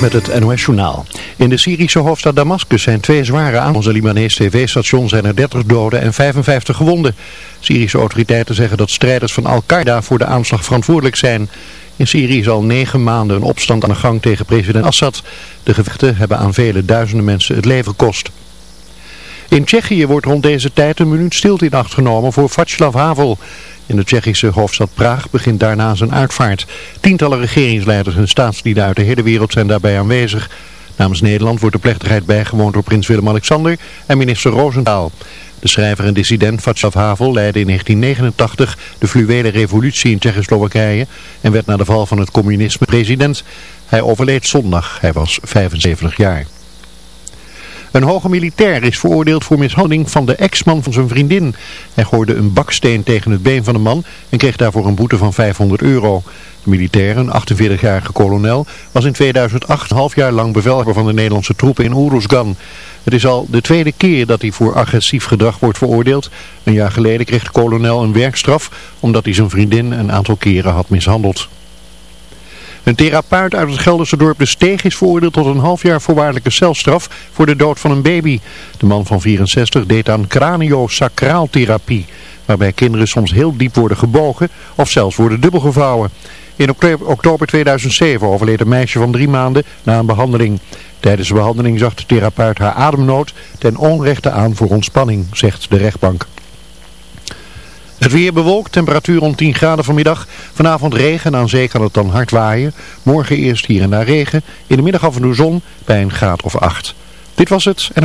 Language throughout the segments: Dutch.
Met het NOS Journaal. In de Syrische hoofdstad Damascus zijn twee zware aanvallen. Onze Libanese tv-station zijn er 30 doden en 55 gewonden. Syrische autoriteiten zeggen dat strijders van Al-Qaeda voor de aanslag verantwoordelijk zijn. In Syrië is al negen maanden een opstand aan de gang tegen president Assad. De gevechten hebben aan vele duizenden mensen het leven gekost. In Tsjechië wordt rond deze tijd een minuut stilte in acht genomen voor Václav Havel... In de Tsjechische hoofdstad Praag begint daarna zijn uitvaart. Tientallen regeringsleiders en staatslieden uit de hele wereld zijn daarbij aanwezig. Namens Nederland wordt de plechtigheid bijgewoond door prins Willem-Alexander en minister Roosentaal. De schrijver en dissident Václav Havel leidde in 1989 de fluwele revolutie in Tsjechoslowakije en werd na de val van het communisme president. Hij overleed zondag, hij was 75 jaar. Een hoge militair is veroordeeld voor mishandeling van de ex-man van zijn vriendin. Hij gooide een baksteen tegen het been van de man en kreeg daarvoor een boete van 500 euro. De militair, een 48-jarige kolonel, was in 2008 een half jaar lang bevelhebber van de Nederlandse troepen in Oeruzgan. Het is al de tweede keer dat hij voor agressief gedrag wordt veroordeeld. Een jaar geleden kreeg de kolonel een werkstraf omdat hij zijn vriendin een aantal keren had mishandeld. Een therapeut uit het Gelderse dorp De Steeg is veroordeeld tot een half jaar voorwaardelijke celstraf voor de dood van een baby. De man van 64 deed aan craniosacraaltherapie, waarbij kinderen soms heel diep worden gebogen of zelfs worden dubbelgevouwen. In oktober 2007 overleed een meisje van drie maanden na een behandeling. Tijdens de behandeling zag de therapeut haar ademnood ten onrechte aan voor ontspanning, zegt de rechtbank. Het weer bewolkt, temperatuur rond 10 graden vanmiddag. Vanavond regen en aan zee kan het dan hard waaien. Morgen eerst hier en daar regen. In de middag af en toe zon bij een graad of 8. Dit was het. En...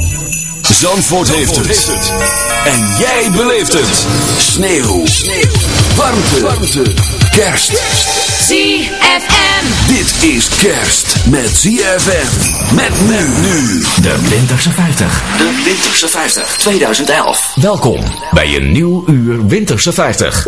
Zandvoort, heeft, het. En jij beleeft het. Sneeuw. Sneeuw. Warmte. Warmte. Kerst. ZFM. Dit is kerst met ZFM. Met men nu. De Winterse 50. De Winterse 50 2011. Welkom bij een nieuw uur Winterse 50.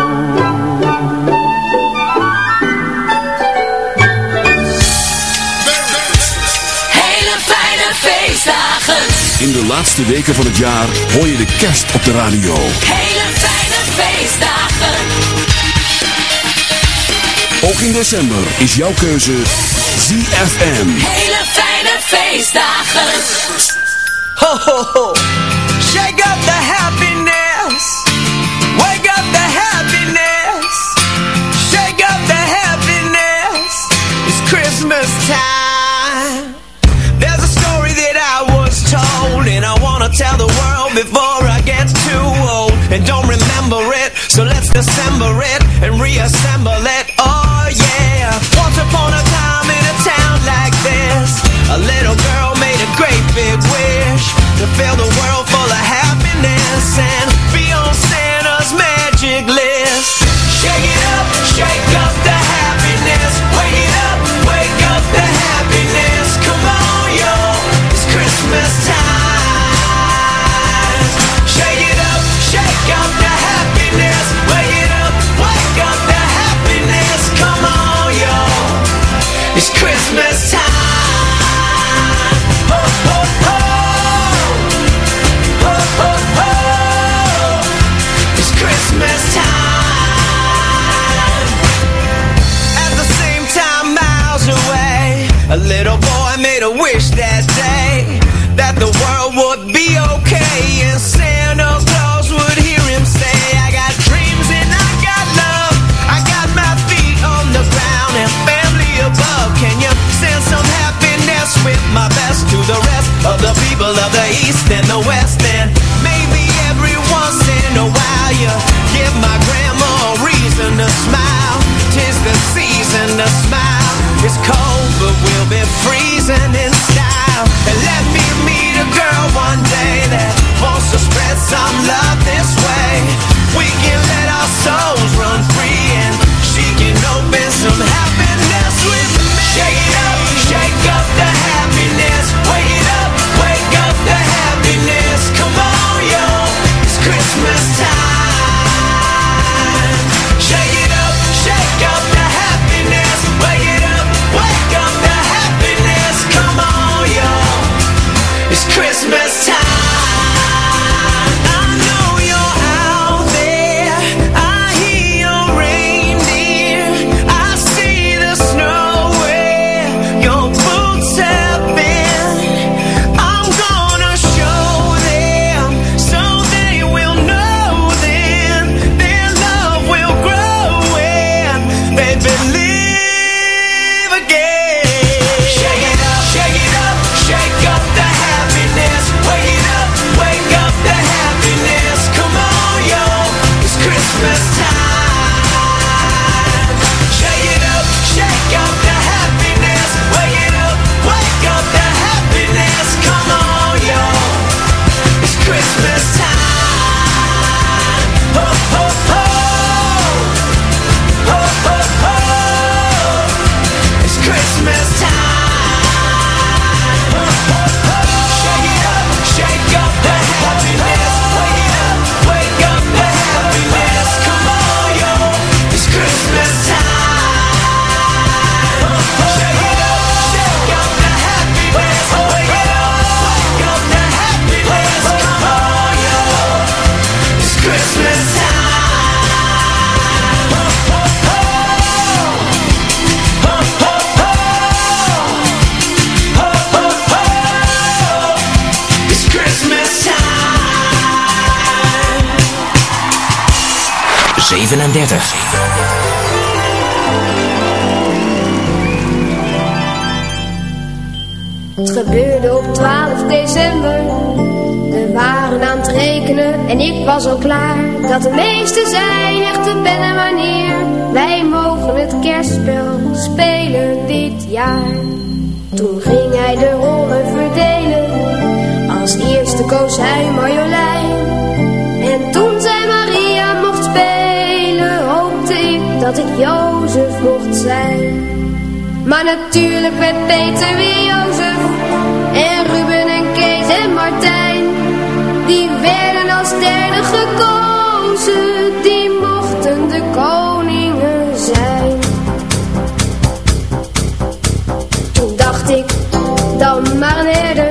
In de laatste weken van het jaar hoor je de kerst op de radio. Hele fijne feestdagen. Ook in december is jouw keuze ZFM. Hele fijne feestdagen. Ho, ho, ho. Shake up the happiness. Wake up the happiness. Shake up the happiness. It's Christmas time. 12 december. We waren aan het rekenen en ik was al klaar. Dat de meesten zijn echt de ben wanneer. Wij mogen het kerstspel spelen dit jaar. Toen ging hij de rollen verdelen. Als eerste koos hij Marjolein. En toen zij Maria mocht spelen, hoopte ik dat ik Jozef mocht zijn. Maar natuurlijk werd Peter weer Jozef. die werden als derde gekozen, die mochten de koningen zijn. Toen dacht ik, dan maar een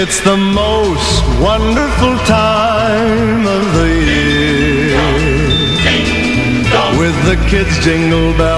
It's the most wonderful time of the year. With the kids jingle belling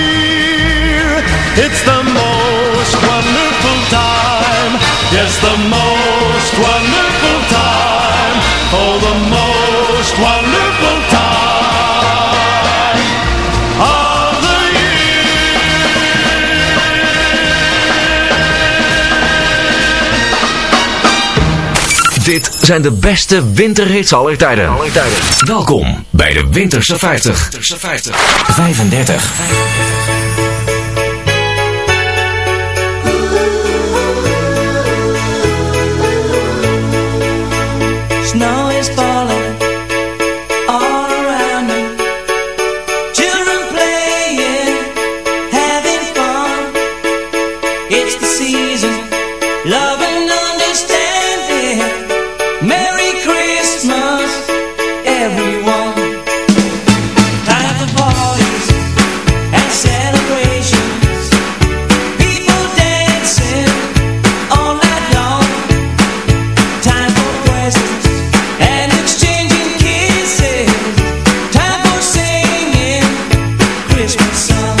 Yes, the most wonderful time. Oh, the most wonderful time of the year. Dit zijn de beste winterhits aller tijden. Aller tijden. Welkom bij de Winterse 50. Winterse 50. 35. 35. Christmas song.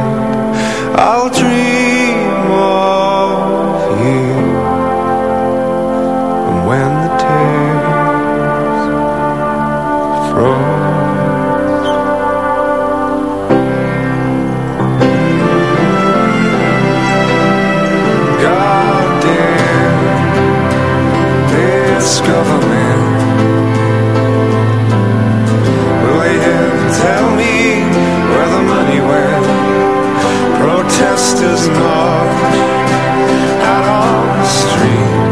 discover me. Will they him tell me where the money went? Protesters march out on the street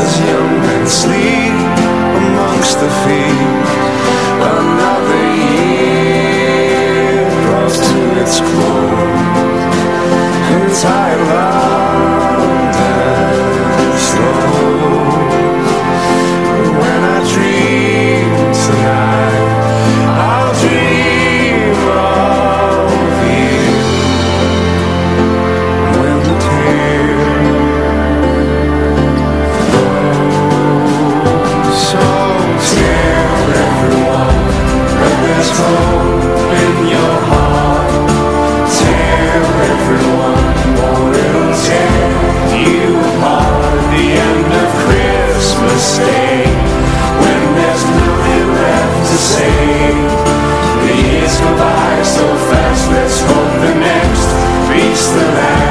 as young men sleep amongst the feet. Another year draws to its close. Entire high life. let's hope the next beats the last.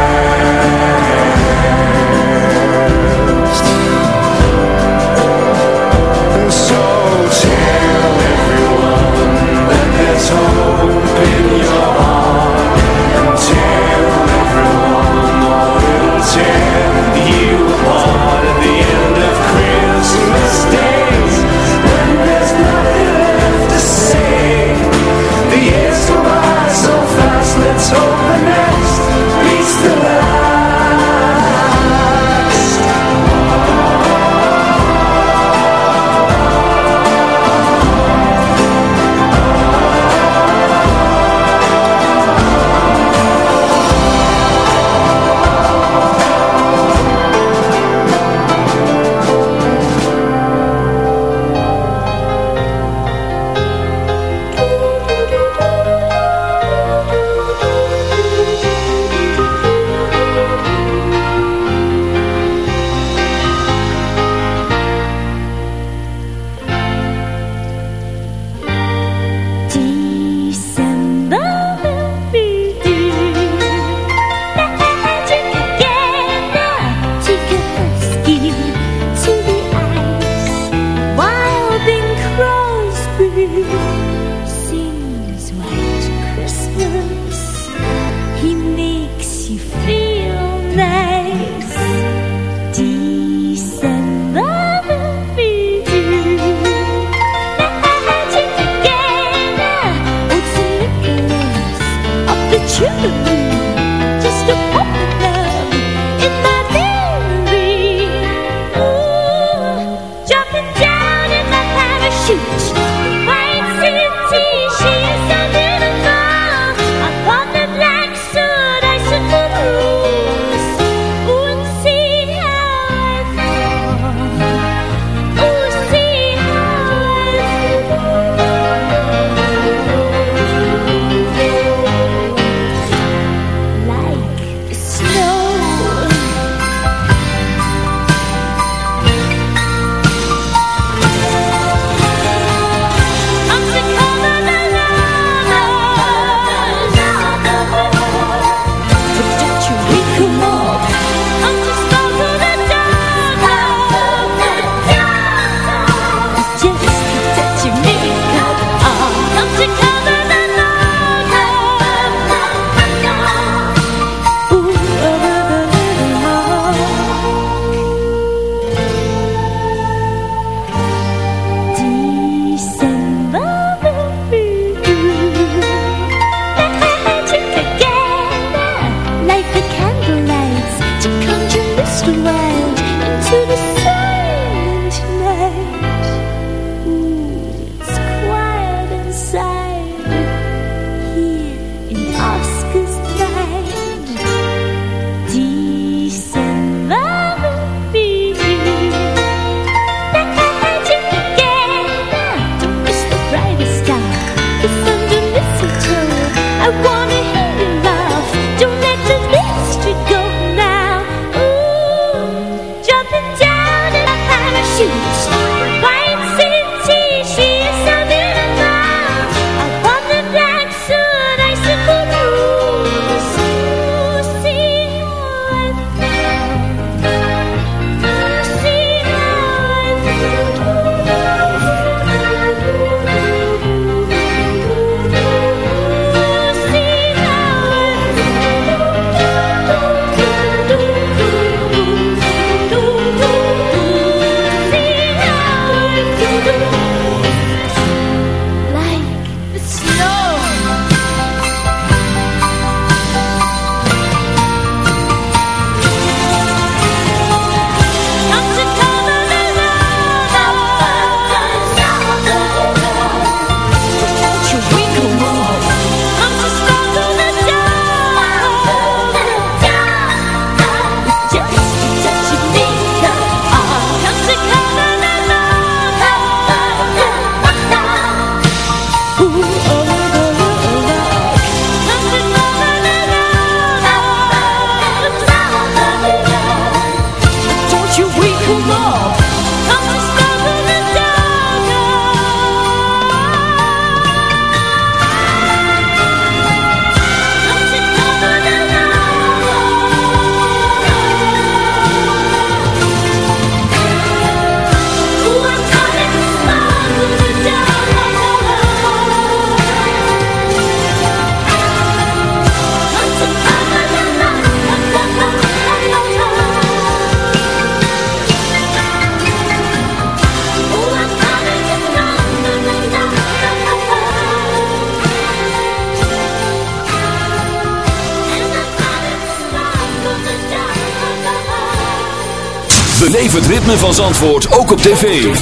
Beleef het ritme van Zandvoort ook op tv.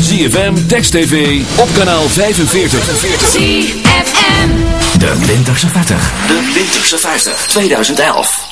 ZFM, Text TV, op kanaal 45. ZFM. De Winterse 50. De Winterse 50, 2011.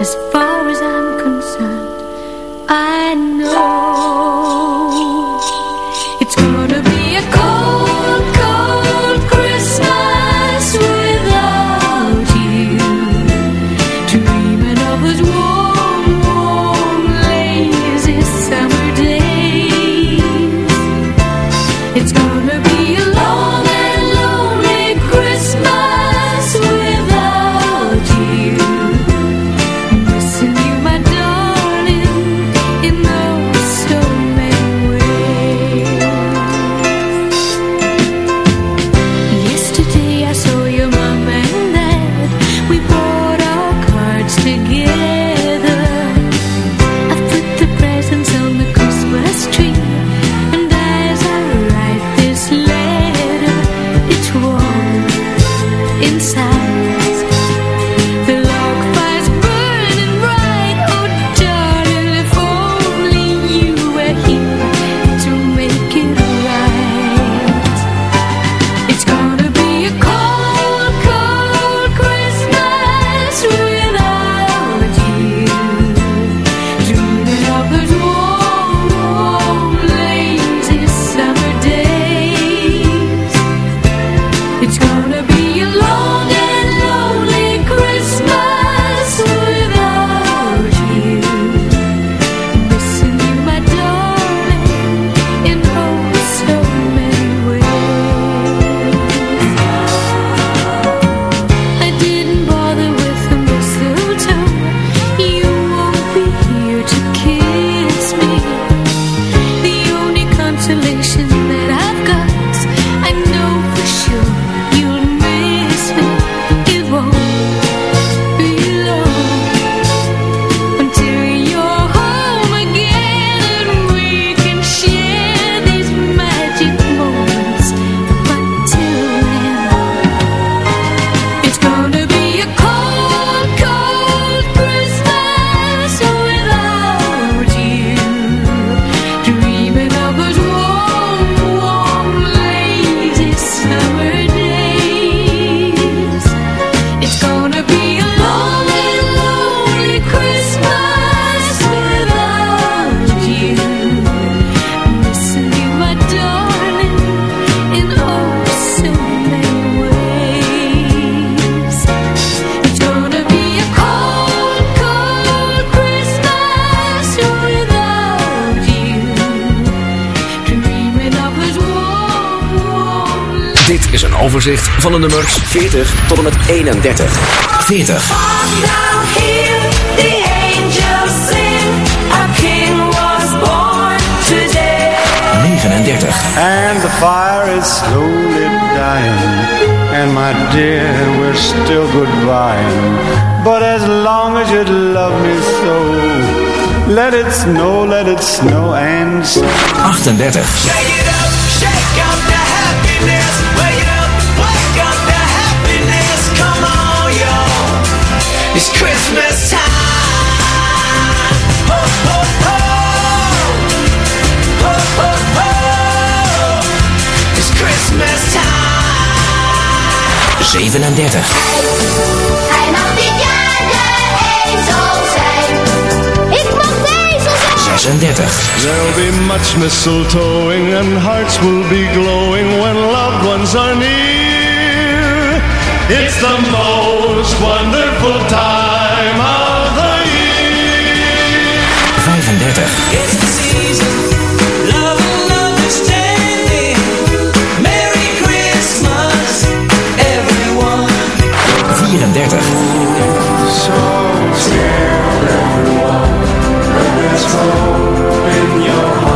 as far as I'm concerned, I know. Van de nummers 40 tot en met 31. 40. Now hear the angels sing. A king was born today. 39. And the fire is slowly dying And my dear, we're still goodbying But as long as you love me so Let it snow, let it snow and snow 38. It's Christmas time. Ho, ho, ho. It's Christmas time. 37. Hij mag dit jaar de ezel zijn. Ik mag deze zijn. 36. There'll be much mistletoeing and hearts will be glowing when loved ones are near. It's the most wonderful time of the year. 35. It's the season. Love and understanding. Merry Christmas, everyone. So tell everyone that there's hope in your heart.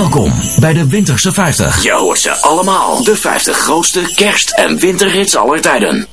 Welkom bij de Winterse 50. Je hoort ze allemaal. De 50 grootste kerst- en winterhits aller tijden.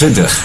28.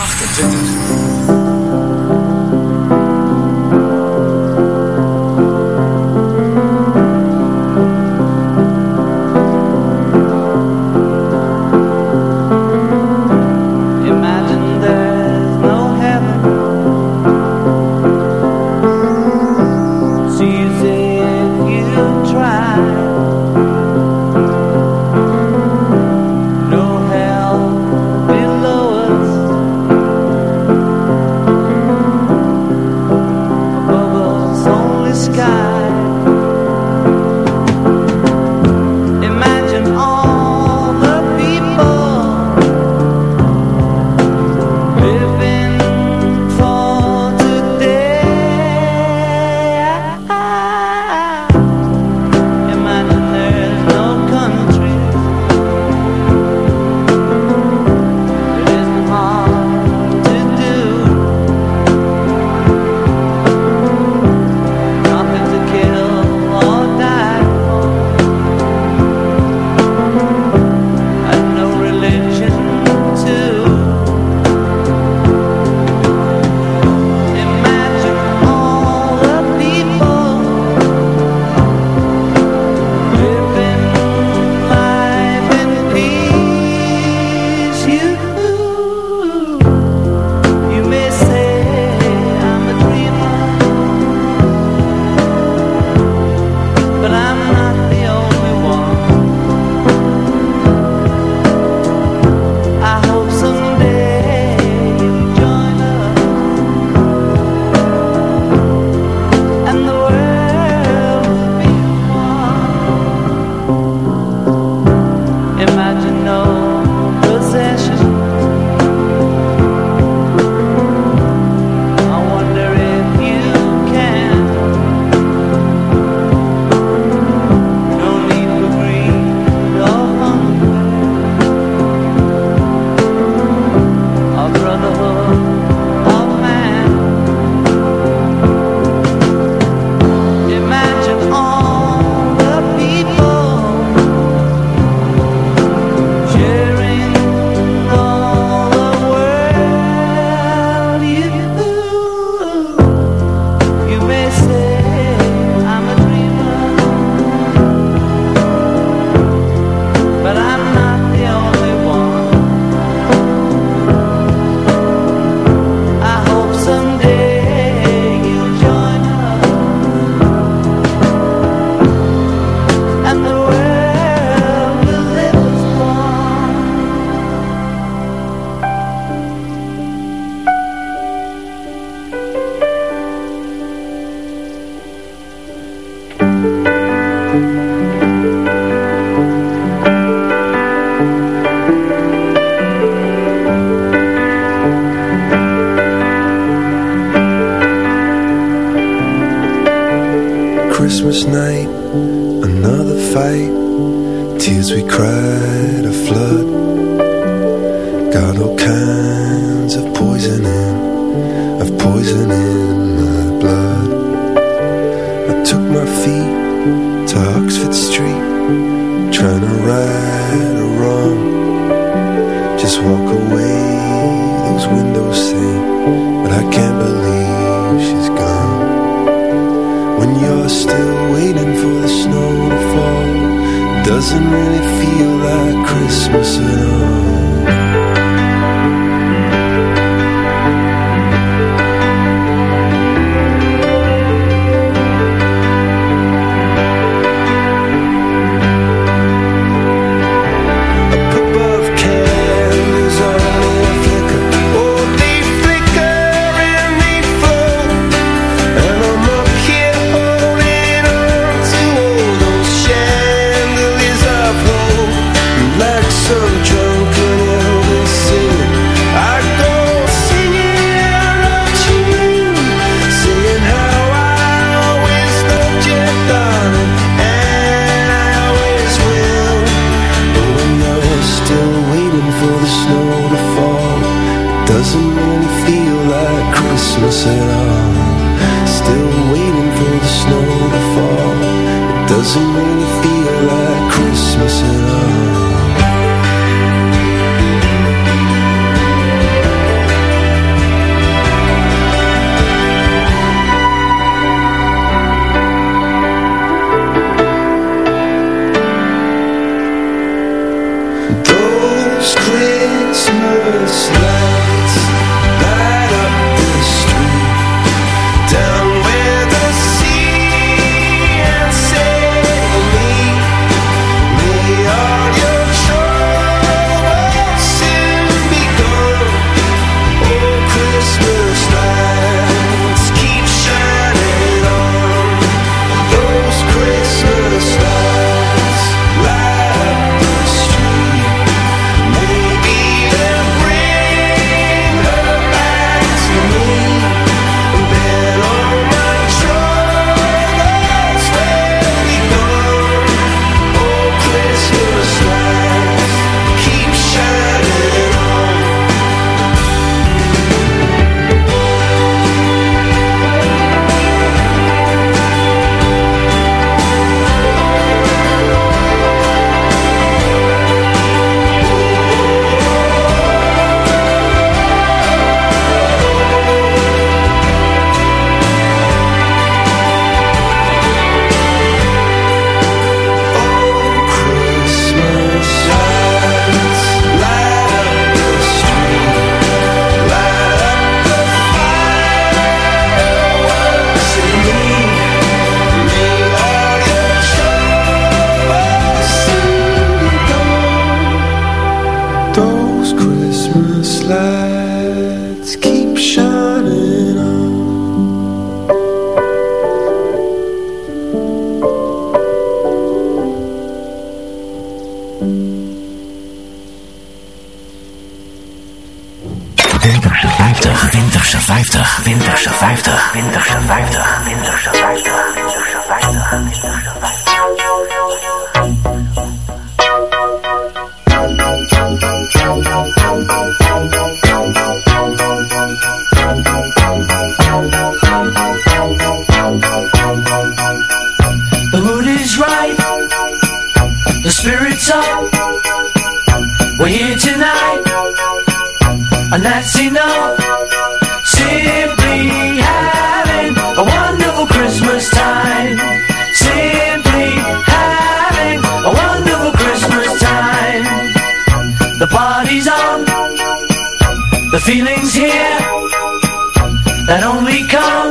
That only comes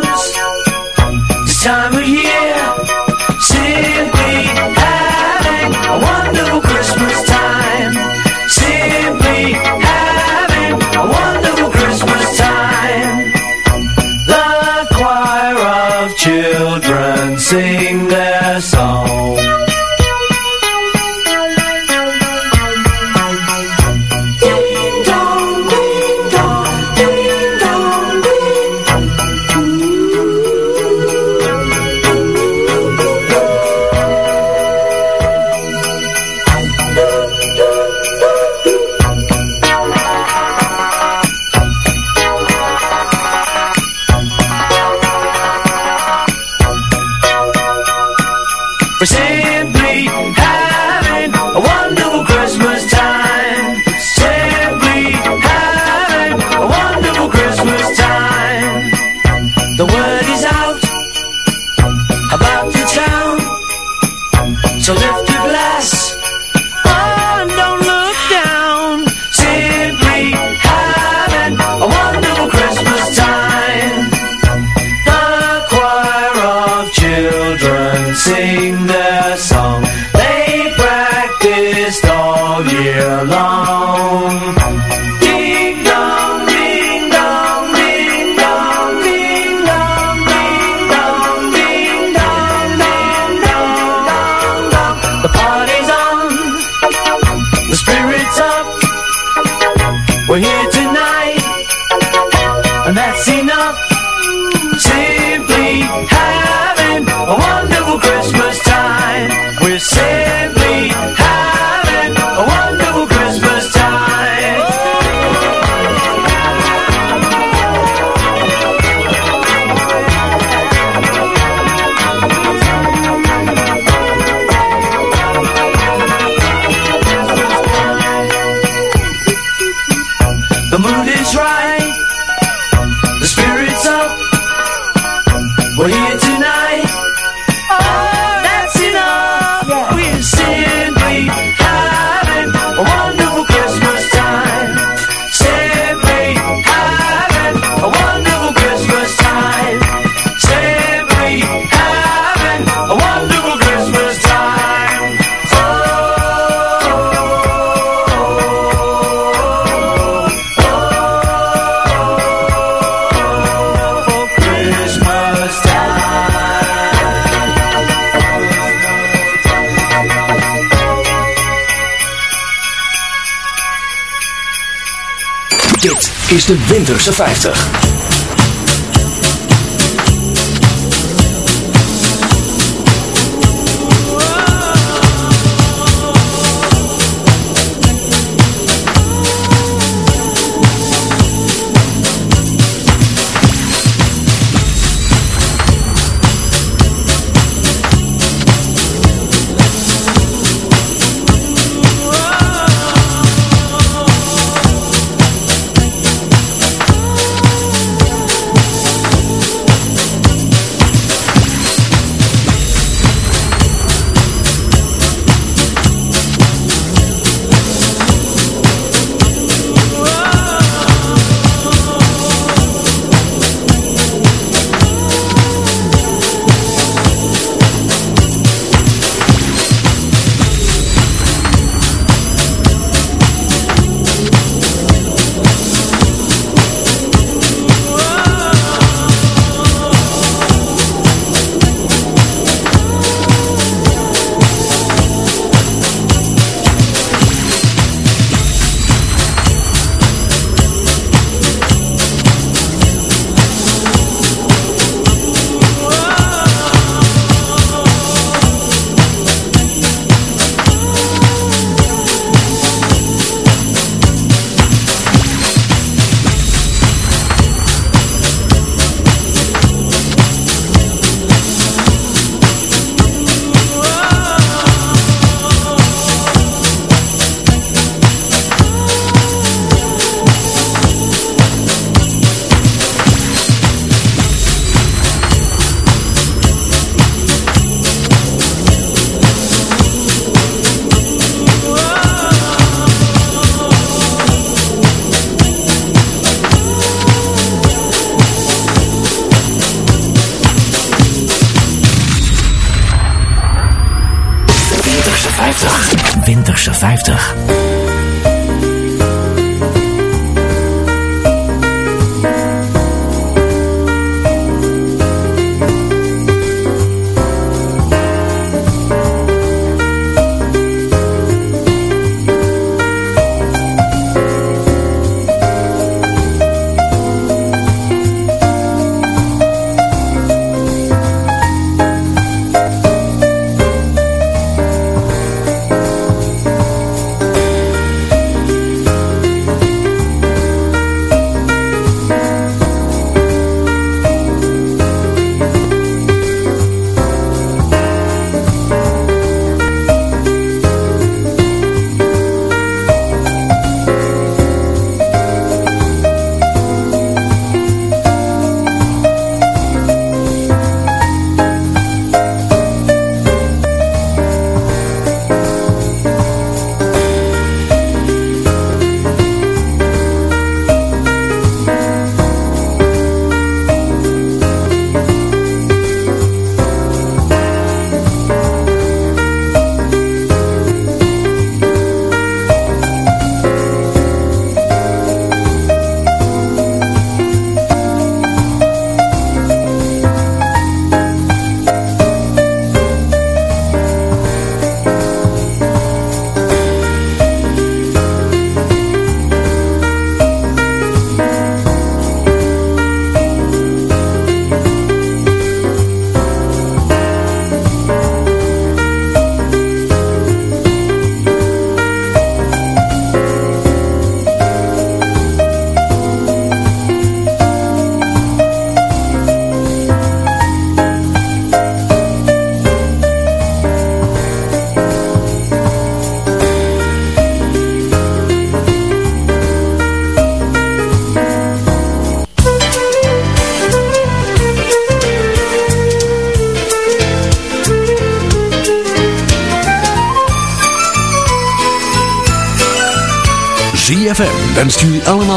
de Winterse 50.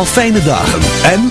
Fijne dagen en...